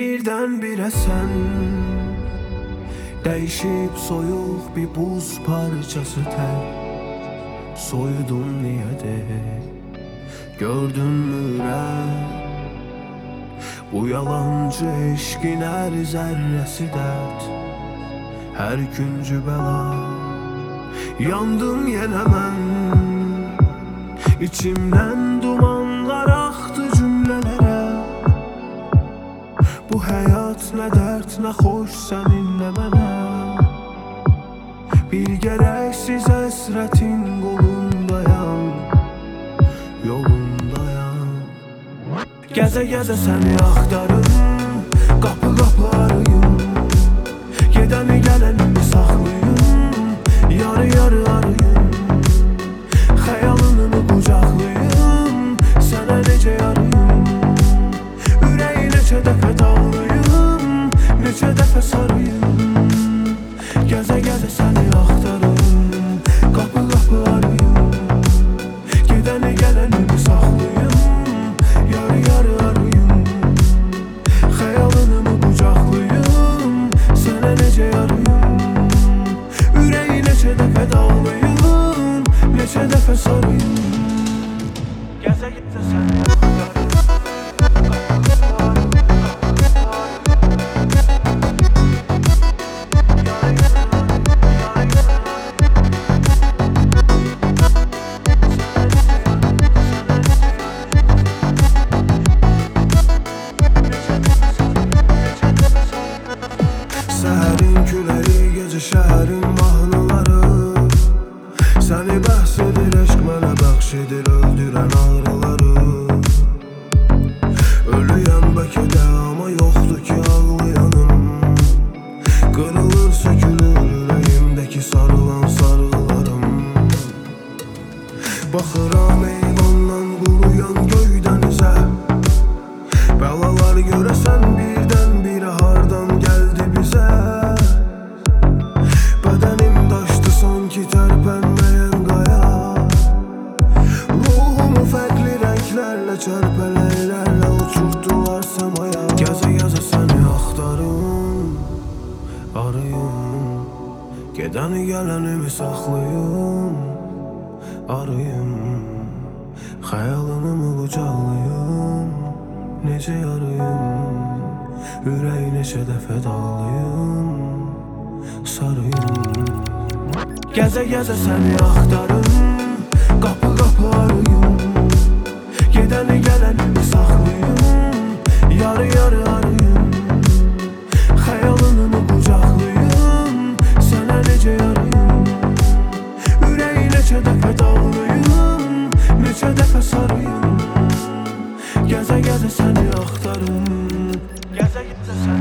Birden-birə sən Dəyişib soyuq bir buz parçası tər Soyudum niyedir Gördünmü ürək Bu yalancı eşkin her zerresi dert. Her küncü bela. Yandım yine ben İçimden dumanlar həyat, nə dərd, nə xoş sənin, nə mənəm Bir gərəksiz əsrətin qolundayam Yolundayam Gəzə-gəzə səni axtarırım Qapı-qapı arayım Gedəni gələnimi saxlayım Yarı-yarı Gideni gelenimi saklayım Yarı yarı arayım Hayalını mı kucaklayım Sana nece yarayım Yüreği neçe defa dağlayım Neçe defa sarayım? Geze gitse seni aktarım gece şehrin mahnıları Seni bəhs edir eşq mənə bəxş edir öldürən ağrıları. Ölüyəm bəlkə də amma yoxdur ki ağlayanım. Qırılır sökülür ürəyimdəki sarılan sarğılarım Baxıram eyvandan quruyan göydən rənglərlə çərpələklərlə uçurtdular səmaya Gəzə gəzə səni axtarım, arayım Gedəni gələnimi saxlayım, arayım Xəyalını qucaqlayım, necə yarayım Ürək neçə dəfə dağlayım, sarayım Gəzə gəzə səni axtarım the sun.